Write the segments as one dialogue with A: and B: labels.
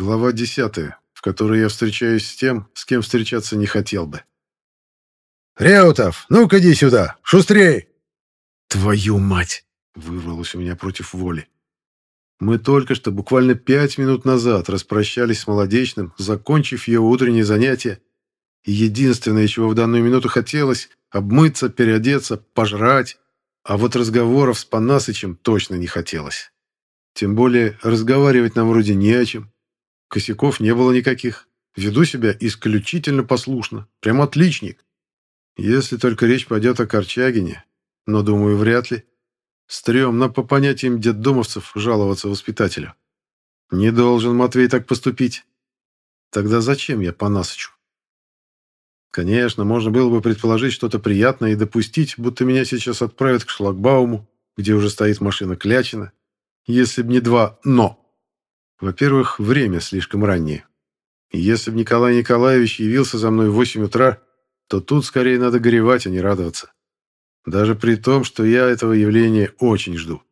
A: Глава 10, в которой я встречаюсь с тем, с кем встречаться не хотел бы.
B: «Реутов, ну-ка иди сюда! Шустрей!»
A: «Твою мать!» — вырвалось у меня против воли. Мы только что, буквально пять минут назад, распрощались с молодечным, закончив его утреннее занятие, и единственное, чего в данную минуту хотелось — обмыться, переодеться, пожрать, а вот разговоров с Панасычем точно не хотелось. Тем более разговаривать нам вроде не о чем. Косяков не было никаких. Веду себя исключительно послушно. Прям отличник. Если только речь пойдет о Корчагине, но, думаю, вряд ли. Стремно по понятиям детдомовцев жаловаться воспитателю. Не должен Матвей так поступить. Тогда зачем я по Насычу? Конечно, можно было бы предположить что-то приятное и допустить, будто меня сейчас отправят к шлагбауму, где уже стоит машина Клячина, если б не два «но». Во-первых, время слишком раннее. И если бы Николай Николаевич явился за мной в 8 утра, то тут скорее надо горевать, а не радоваться. Даже при том, что я этого явления очень жду.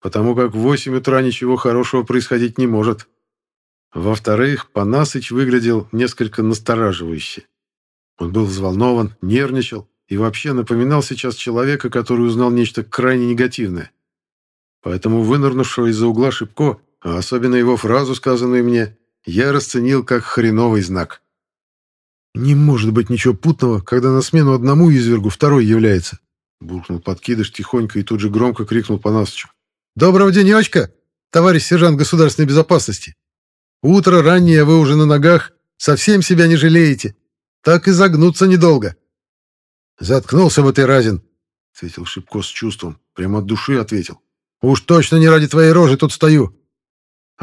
A: Потому как в 8 утра ничего хорошего происходить не может. Во-вторых, Панасыч выглядел несколько настораживающе. Он был взволнован, нервничал и вообще напоминал сейчас человека, который узнал нечто крайне негативное. Поэтому вынырнувшего из-за угла Шипко а особенно его фразу, сказанную мне, я расценил как хреновый знак.
B: «Не может быть ничего путного, когда на смену одному извергу второй является», буркнул подкидыш тихонько и тут же громко крикнул по Насычу. «Доброго денечка, товарищ сержант государственной безопасности! Утро раннее, вы уже на ногах, совсем себя не жалеете. Так и загнуться недолго». «Заткнулся бы ты, Разин», — ответил Шипко с чувством, прямо от души ответил. «Уж точно не ради твоей рожи тут стою.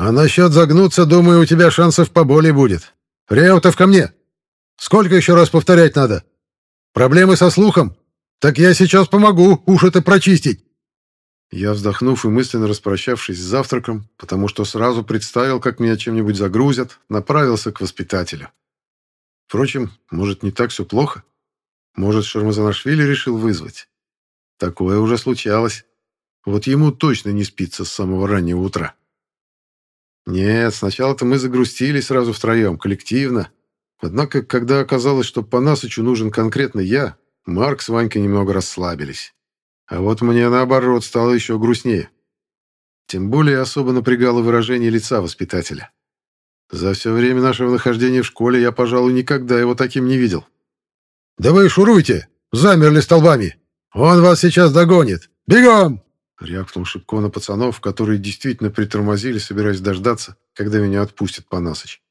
B: А насчет загнуться, думаю, у тебя шансов поболее будет. Реутов ко мне. Сколько еще раз повторять надо? Проблемы со слухом? Так я сейчас помогу уши-то прочистить.
A: Я, вздохнув и мысленно распрощавшись с завтраком, потому что сразу представил, как меня чем-нибудь загрузят, направился к воспитателю. Впрочем, может, не так все плохо? Может, Шармазанашвили решил вызвать? Такое уже случалось. Вот ему точно не спится с самого раннего утра. Нет, сначала-то мы загрустили сразу втроем, коллективно. Однако, когда оказалось, что по Насычу нужен конкретно я, Марк с Ванькой немного расслабились. А вот мне, наоборот, стало еще грустнее. Тем более особо напрягало выражение лица воспитателя. За все время нашего нахождения в школе я, пожалуй, никогда его таким не видел.
B: «Да вы шуруйте! Замерли столбами! Он вас сейчас догонит! Бегом!»
A: Рявкнул Шипко на пацанов, которые действительно притормозили, собираясь дождаться, когда меня отпустят по Насыч.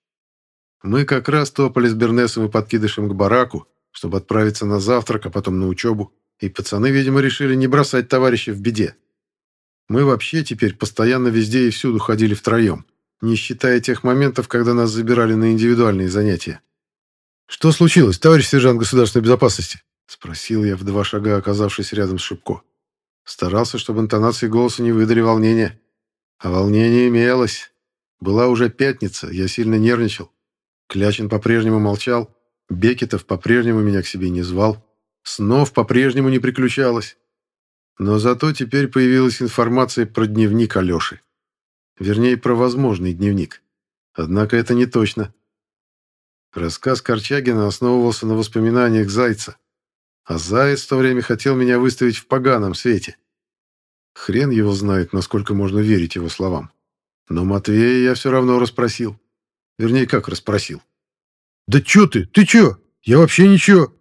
A: Мы как раз топали с Бернесом и подкидышем к бараку, чтобы отправиться на завтрак, а потом на учебу, и пацаны, видимо, решили не бросать товарища в беде. Мы вообще теперь постоянно везде и всюду ходили втроем, не считая тех моментов, когда нас забирали на индивидуальные занятия.
B: «Что случилось, товарищ сержант государственной безопасности?»
A: — спросил я в два шага, оказавшись рядом с Шипко. Старался, чтобы интонации голоса не выдали волнения. А волнение имелось. Была уже пятница, я сильно нервничал. Клячин по-прежнему молчал, Бекетов по-прежнему меня к себе не звал, снов по-прежнему не приключалось. Но зато теперь появилась информация про дневник Алеши. Вернее, про возможный дневник. Однако это не точно. Рассказ Корчагина основывался на воспоминаниях Зайца, а Заяц в то время хотел меня выставить в поганом свете. Хрен его знает, насколько можно верить его словам. Но Матвея я все равно расспросил. Вернее, как расспросил.
B: «Да чё ты? Ты чё? Я вообще ничего!»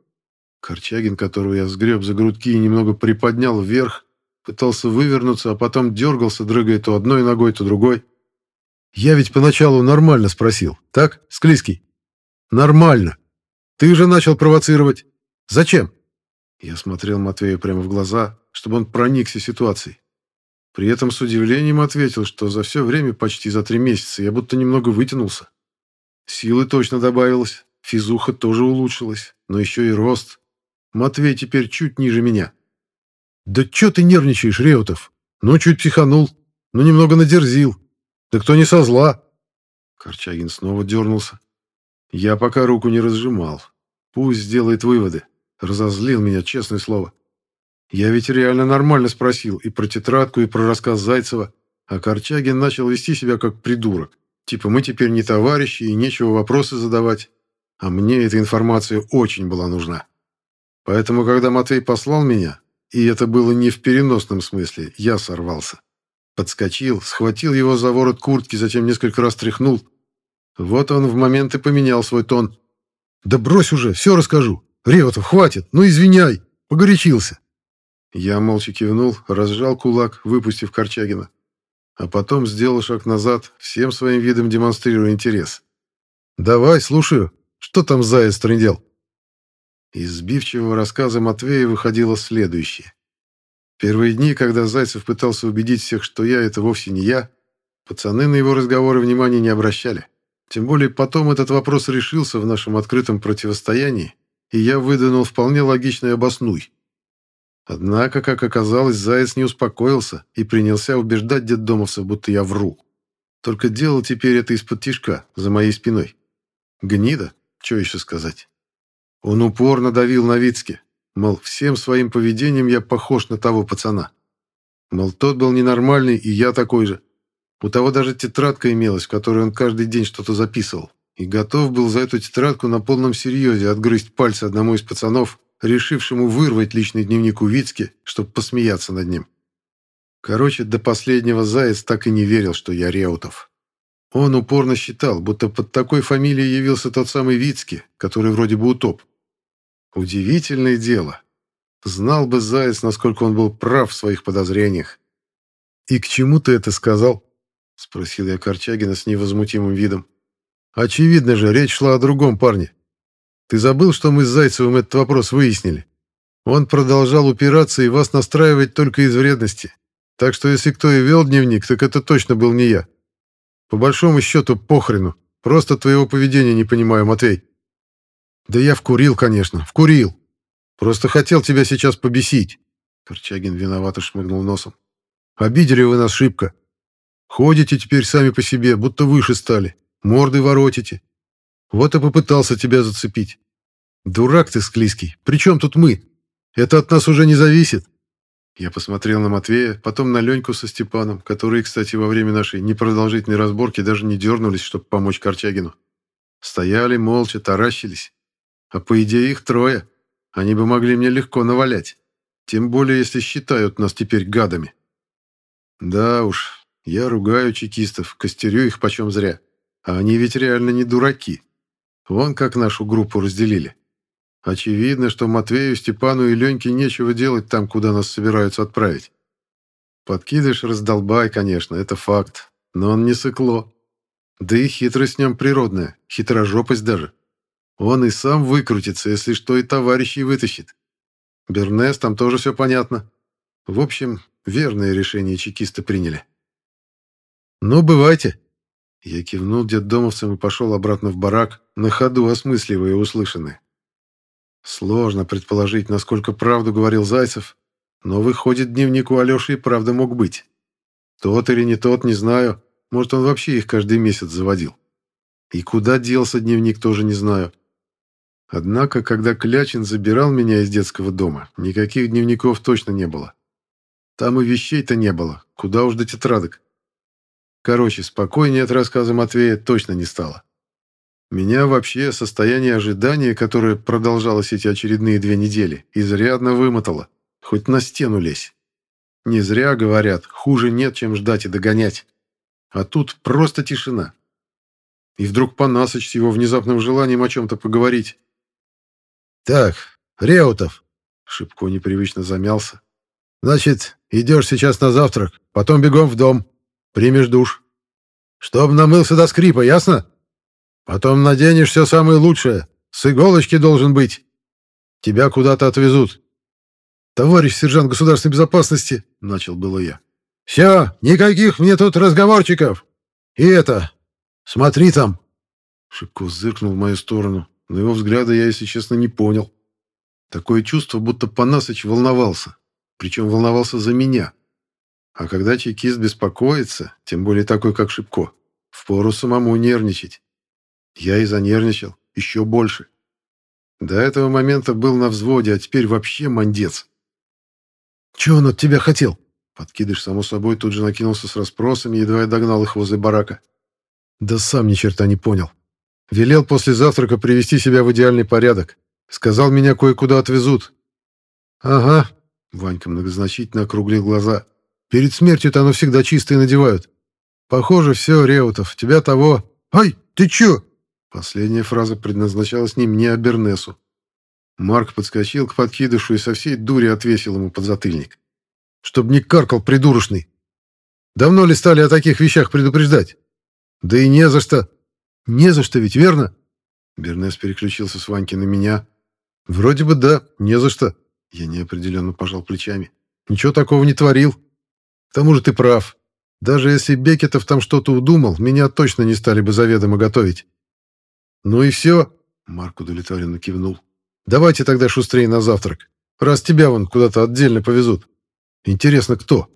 A: Корчагин, которого я сгреб за грудки и немного приподнял вверх, пытался вывернуться, а потом дергался, дрыгая то одной ногой, то другой. «Я ведь поначалу нормально спросил, так, Склизкий?» «Нормально. Ты же начал провоцировать. Зачем?» Я смотрел Матвею прямо в глаза, чтобы он проникся ситуацией. При этом с удивлением ответил, что за все время, почти за три месяца, я будто немного вытянулся. Силы точно добавилось, физуха тоже улучшилась, но еще и рост. Матвей теперь чуть ниже меня.
B: «Да че ты нервничаешь, Реутов? Ну, чуть психанул, ну, немного надерзил. Да кто не со зла?»
A: Корчагин снова дернулся. Я пока руку не разжимал. Пусть сделает выводы. Разозлил меня, честное слово. Я ведь реально нормально спросил и про тетрадку, и про рассказ Зайцева, а Корчагин начал вести себя как придурок. Типа мы теперь не товарищи и нечего вопросы задавать. А мне эта информация очень была нужна. Поэтому, когда Матвей послал меня, и это было не в переносном смысле, я сорвался. Подскочил, схватил его за ворот куртки, затем несколько раз тряхнул. Вот он в момент и поменял свой тон.
B: «Да брось уже, все расскажу. Реутов, хватит, ну извиняй, погорячился».
A: Я молча кивнул, разжал кулак, выпустив Корчагина. А потом сделал шаг назад, всем своим видом демонстрируя интерес.
B: «Давай, слушаю. Что там заяц трындел?»
A: Из сбивчивого рассказа Матвея выходило следующее. Первые дни, когда Зайцев пытался убедить всех, что я — это вовсе не я, пацаны на его разговоры внимания не обращали. Тем более потом этот вопрос решился в нашем открытом противостоянии, и я выдвинул вполне логичный обоснуй. Однако, как оказалось, Заяц не успокоился и принялся убеждать детдомовцев, будто я вру. Только делал теперь это из-под тишка, за моей спиной. Гнида, что еще сказать. Он упорно давил на Вицке, мол, всем своим поведением я похож на того пацана. Мол, тот был ненормальный, и я такой же. У того даже тетрадка имелась, в которой он каждый день что-то записывал, и готов был за эту тетрадку на полном серьезе отгрызть пальцы одному из пацанов, решившему вырвать личный дневник у Вицки, чтобы посмеяться над ним. Короче, до последнего Заяц так и не верил, что я Реутов. Он упорно считал, будто под такой фамилией явился тот самый Вицки, который вроде бы утоп. Удивительное дело. Знал бы Заяц, насколько он был прав в своих подозрениях.
B: «И к чему ты это сказал?»
A: — спросил я Корчагина с невозмутимым видом.
B: «Очевидно же, речь шла о другом парне. Ты забыл, что мы с Зайцевым этот вопрос выяснили? Он продолжал упираться и вас настраивать только из вредности. Так что если кто и вел дневник, так это точно был не я. По большому счету, похрену. Просто твоего поведения не понимаю, Матвей». «Да я вкурил, конечно, вкурил. Просто хотел тебя сейчас побесить».
A: Корчагин виновато шмыгнул носом.
B: Обидели вы нас шибко. Ходите теперь сами по себе, будто выше стали. Морды воротите. Вот и попытался тебя зацепить. Дурак ты склизкий. При чем тут мы? Это от нас уже не зависит.
A: Я посмотрел на Матвея, потом на Леньку со Степаном, которые, кстати, во время нашей непродолжительной разборки даже не дернулись, чтобы помочь Корчагину. Стояли молча, таращились. А по идее их трое. Они бы могли мне легко навалять. Тем более, если считают нас теперь гадами. Да уж, я ругаю чекистов, костерю их почем зря. А они ведь реально не дураки. Вон как нашу группу разделили. Очевидно, что Матвею, Степану и Леньке нечего делать там, куда нас собираются отправить. Подкидыш раздолбай, конечно, это факт. Но он не сыкло. Да и хитрость в нем природная, хитрожопость даже. Он и сам выкрутится, если что, и товарищей вытащит. Бернес, там тоже все понятно. В общем, Верное решение чекисты приняли.
B: «Ну, бывайте!»
A: Я кивнул детдомовцам и пошел обратно в барак, на ходу осмысливая услышанное. Сложно предположить, насколько правду говорил Зайцев, но выходит, дневник у Алеши и правда мог быть. Тот или не тот, не знаю. Может, он вообще их каждый месяц заводил. И куда делся дневник, тоже не знаю. Однако, когда Клячин забирал меня из детского дома, никаких дневников точно не было. Там и вещей-то не было, куда уж до тетрадок. Короче, спокойнее от рассказа Матвея точно не стало. Меня вообще состояние ожидания, которое продолжалось эти очередные две недели, изрядно вымотало. Хоть на стену лезь. Не зря говорят, хуже нет, чем ждать и догонять. А тут просто тишина. И вдруг Панасыч с его внезапным желанием о чем-то поговорить.
B: «Так, Реутов!»
A: Шипко непривычно замялся.
B: Значит, идешь сейчас на завтрак, потом бегом в дом, примешь душ. Чтоб намылся до скрипа, ясно? Потом наденешь все самое лучшее, с иголочки должен быть. Тебя куда-то отвезут. Товарищ сержант государственной безопасности, начал было я. Все, никаких мне тут разговорчиков. И это, смотри там.
A: Шипко зыркнул в мою сторону, но его взгляда я, если честно, не понял. Такое чувство, будто Панасыч волновался причем волновался за меня. А когда чекист беспокоится, тем более такой, как Шипко, впору самому нервничать. Я и занервничал, еще больше. До этого момента был на взводе, а теперь вообще мандец.
B: «Чего он от тебя хотел?»
A: Подкидыш, само собой, тут же накинулся с расспросами, едва я догнал их возле барака.
B: Да сам ни черта не понял. Велел после завтрака привести себя в идеальный порядок. Сказал, меня кое-куда отвезут. Ага, Ванька многозначительно округлил глаза. Перед смертью-то оно всегда чистое надевают. Похоже, все, Реутов, тебя того... Ай, ты чё? Последняя фраза предназначалась не мне, а Бернесу. Марк подскочил к подкидышу и со всей дури отвесил ему подзатыльник. «Чтоб не каркал, придурочный! Давно ли стали о таких вещах предупреждать? Да и не за что! Не за что ведь, верно?» Бернес переключился с Ваньки на меня. «Вроде бы да, не за что». Я неопределенно пожал плечами. «Ничего такого не творил. К тому же ты прав. Даже если Бекетов там что-то удумал, меня точно не стали бы заведомо готовить». «Ну и все», — Марк удовлетворенно кивнул. Давайте тогда шустрее на завтрак, раз тебя вон куда-то отдельно повезут. Интересно, кто?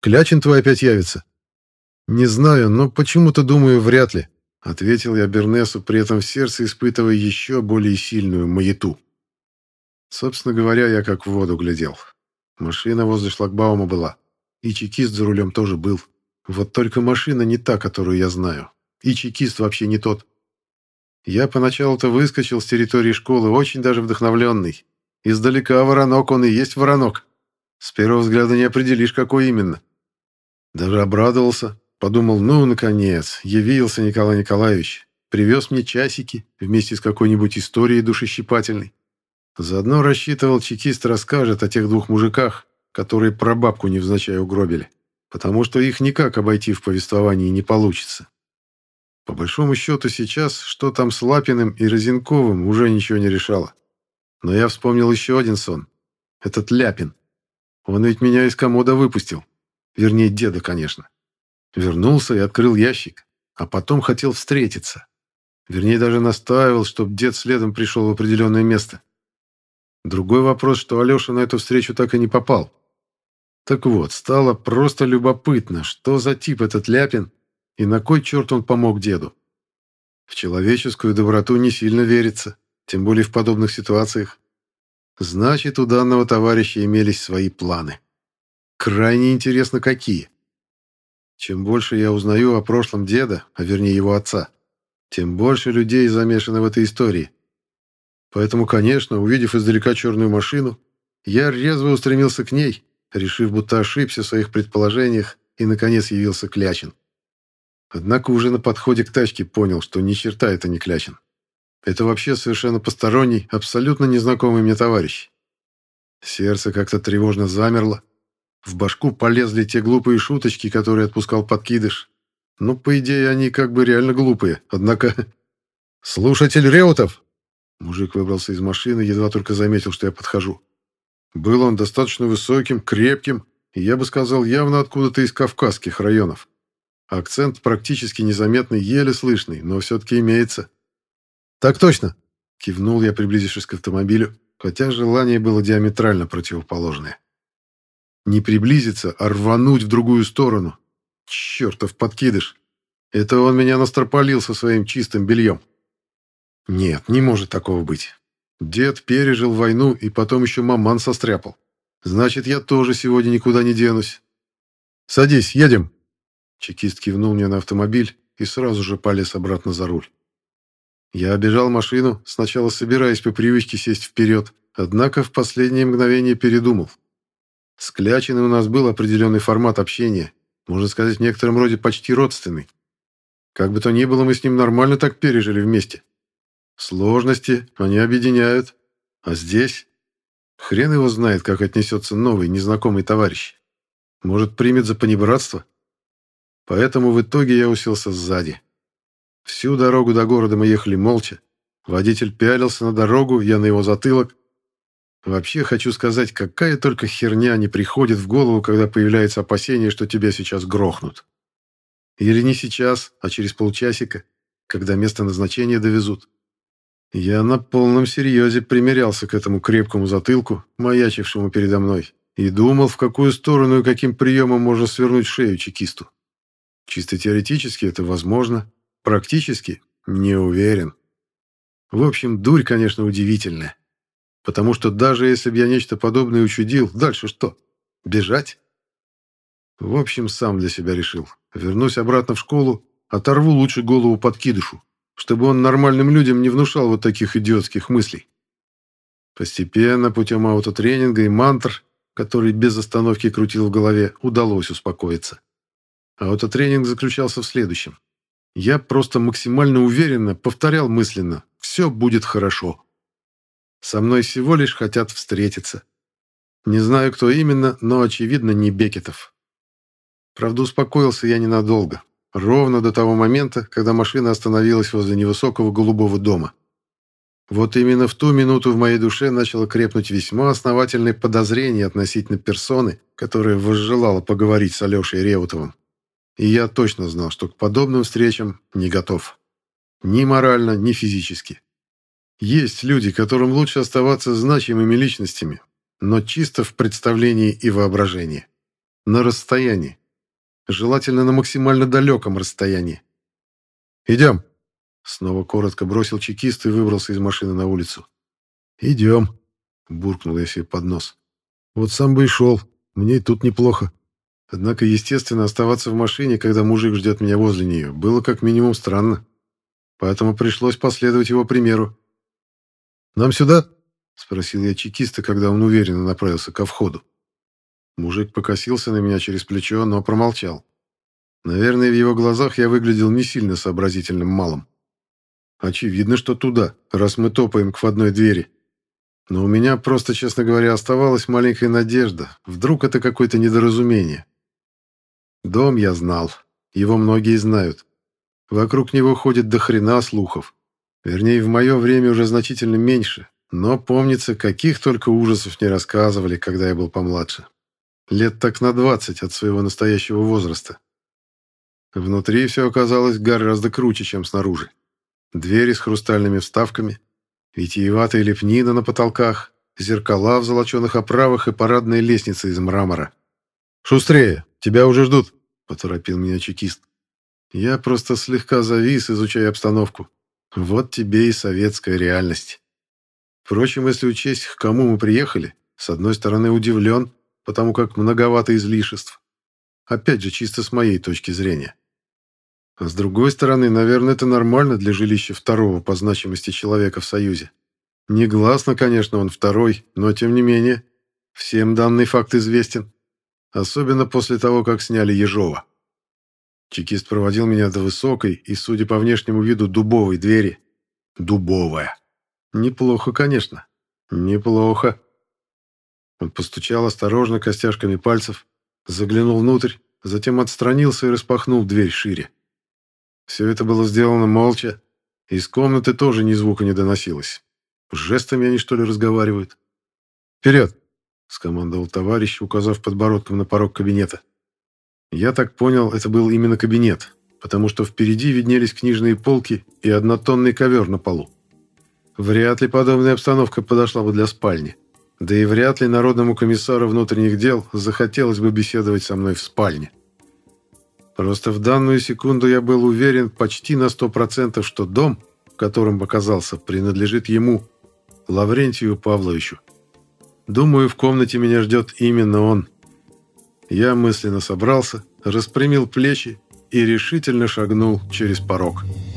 B: Клячин твой опять явится? Не знаю, но почему-то думаю, вряд ли, ответил я Бернесу, при этом в сердце испытывая еще более сильную маяту. Собственно говоря, я как в воду глядел. Машина возле шлагбаума была, и чекист за рулем тоже был. Вот только машина не та, которую я знаю, и чекист вообще не тот. Я поначалу-то выскочил с территории школы очень даже вдохновленный. Издалека воронок он и есть воронок. С первого взгляда не определишь, какой именно. Даже обрадовался. Подумал, ну, наконец, явился Николай Николаевич. Привез мне часики вместе с какой-нибудь историей душещипательной. Заодно рассчитывал, чекист расскажет о тех двух мужиках, которые прабабку невзначай угробили. Потому что их никак обойти в повествовании не получится. По большому счету сейчас, что там с Лапиным и Розенковым, уже ничего не решало. Но я вспомнил еще один сон. Этот Ляпин. Он ведь меня из комода выпустил. Вернее, деда, конечно. Вернулся и открыл ящик. А потом хотел встретиться. Вернее, даже настаивал, чтобы дед следом пришел в определенное место. Другой вопрос, что Алеша на эту встречу так и не попал. Так вот, стало просто любопытно, что за тип этот Ляпин и на кой черт он помог деду? В человеческую доброту не сильно верится, тем более в подобных ситуациях. Значит, у данного товарища имелись свои планы. Крайне интересно, какие. Чем больше я узнаю о прошлом деда, а вернее его отца, тем больше людей замешано в этой истории. Поэтому, конечно, увидев издалека черную машину, я резво устремился к ней, решив, будто ошибся в своих предположениях, и, наконец, явился Клячин. Однако уже на подходе к тачке понял, что ни черта это не Клячин. Это вообще совершенно посторонний, абсолютно незнакомый мне товарищ. Сердце как-то тревожно замерло. В башку полезли те глупые шуточки, которые отпускал подкидыш. Ну, по идее, они как бы реально глупые, однако... «Слушатель Реутов!» Мужик выбрался из машины, едва только заметил, что я подхожу. Был он достаточно высоким, крепким, и я бы сказал, явно откуда-то из кавказских районов. Акцент практически незаметный, еле слышный, но все-таки имеется. «Так точно!» — кивнул я, приблизившись к автомобилю, хотя желание было диаметрально противоположное. Не приблизиться, а рвануть в другую сторону. Чертов подкидыш! Это он меня настропалил со своим чистым бельем. Нет, не может такого быть. Дед пережил войну и потом еще маман состряпал. Значит, я тоже сегодня никуда не денусь. Садись, едем. Чекист кивнул мне на автомобиль и сразу же полез обратно за руль. Я обежал машину, сначала собираясь по привычке сесть вперед, однако в последнее мгновение передумал. С Клячиной у нас был определенный формат общения, можно сказать, в некотором роде почти родственный. Как бы то ни было, мы с ним нормально так пережили вместе. Сложности они объединяют, а здесь... Хрен его знает, как отнесется новый, незнакомый товарищ. Может, примет за понебратство? Поэтому в итоге я уселся сзади. Всю дорогу до города мы ехали молча. Водитель пялился на дорогу, я на его затылок. Вообще хочу сказать, какая только херня не приходит в голову, когда появляется опасение, что тебя сейчас грохнут. Или не сейчас, а через полчасика, когда место назначения довезут. Я на полном серьезе примерялся к этому крепкому затылку, маячившему передо мной, и думал, в какую сторону и каким приемом можно свернуть шею чекисту. Чисто теоретически это возможно, практически не уверен. В общем, дурь, конечно, удивительная. Потому что даже если бы я нечто подобное учудил, дальше что? Бежать? В общем, сам для себя решил. Вернусь обратно в школу,
A: Оторву лучше голову подкидышу, чтобы он нормальным людям не внушал вот таких идиотских мыслей. Постепенно, путем аутотренинга и мантр, который без остановки крутил в голове, удалось успокоиться. Аутотренинг заключался в следующем. Я просто максимально уверенно повторял мысленно «все будет хорошо». Со мной всего лишь хотят встретиться. Не знаю, кто именно, но, очевидно, не Бекетов. Правда, успокоился я ненадолго. Ровно до того момента, когда машина остановилась возле невысокого голубого дома. Вот именно в ту минуту в моей душе начало крепнуть весьма основательное подозрение относительно персоны, которая возжелала поговорить с Алешей Реутовым. И я точно знал, что к подобным встречам не готов. Ни морально, ни физически. Есть люди, которым лучше оставаться значимыми личностями, но чисто в представлении и воображении. На расстоянии. Желательно на максимально далеком расстоянии. «Идем!» Снова коротко бросил чекист и выбрался из машины на улицу. «Идем!» — буркнул я себе под нос. «Вот сам бы и шел. Мне и тут неплохо». Однако, естественно, оставаться в машине, когда мужик ждет меня возле нее, было как минимум странно. Поэтому пришлось последовать его примеру. «Нам сюда?» — спросил я чекиста, когда он уверенно направился ко входу. Мужик покосился на меня через плечо, но промолчал. Наверное, в его глазах я выглядел не сильно сообразительным малым. Очевидно, что туда, раз мы топаем к входной двери. Но у меня просто, честно говоря, оставалась маленькая надежда. Вдруг это какое-то недоразумение. Дом я знал. Его многие знают. Вокруг него ходит до хрена слухов. Вернее, в мое время уже значительно меньше. Но, помнится, каких только ужасов не рассказывали, когда я был помладше. Лет так на двадцать от своего настоящего возраста. Внутри все оказалось гораздо круче, чем снаружи. Двери с хрустальными вставками, витиеватая лепнина на потолках, зеркала в золоченых оправах и парадная лестница из мрамора. «Шустрее! Тебя уже ждут!» — поторопил меня чекист. Я просто слегка завис, изучая обстановку. Вот тебе и советская реальность. Впрочем, если учесть, к кому мы приехали, с одной стороны удивлен, потому как многовато излишеств. Опять же, чисто с моей точки зрения. А с другой стороны, наверное, это нормально для жилища второго по значимости человека в Союзе. Негласно, конечно, он второй, но тем не менее, всем данный факт известен. Особенно после того, как сняли Ежова. Чекист проводил меня до высокой и, судя по внешнему виду, дубовой двери. Дубовая. Неплохо, конечно. Неплохо. Он постучал осторожно костяшками пальцев, заглянул внутрь, затем отстранился и распахнул дверь шире. Все это было сделано молча. Из комнаты тоже ни звука не доносилось. Жестами они, что ли, разговаривают? «Вперед!» — скомандовал товарищ, указав подбородком на порог кабинета. Я так понял, это был именно кабинет, потому что впереди виднелись книжные полки и однотонный ковер на полу. Вряд ли подобная обстановка подошла бы для спальни. Да и вряд ли народному комиссару внутренних дел захотелось бы беседовать со мной в спальне. Просто в данную секунду я был уверен почти на сто процентов, что дом, в котором оказался, принадлежит ему, Лаврентию Павловичу. Думаю, в комнате меня ждет именно он. Я мысленно собрался, распрямил плечи и решительно шагнул через порог. «Порог».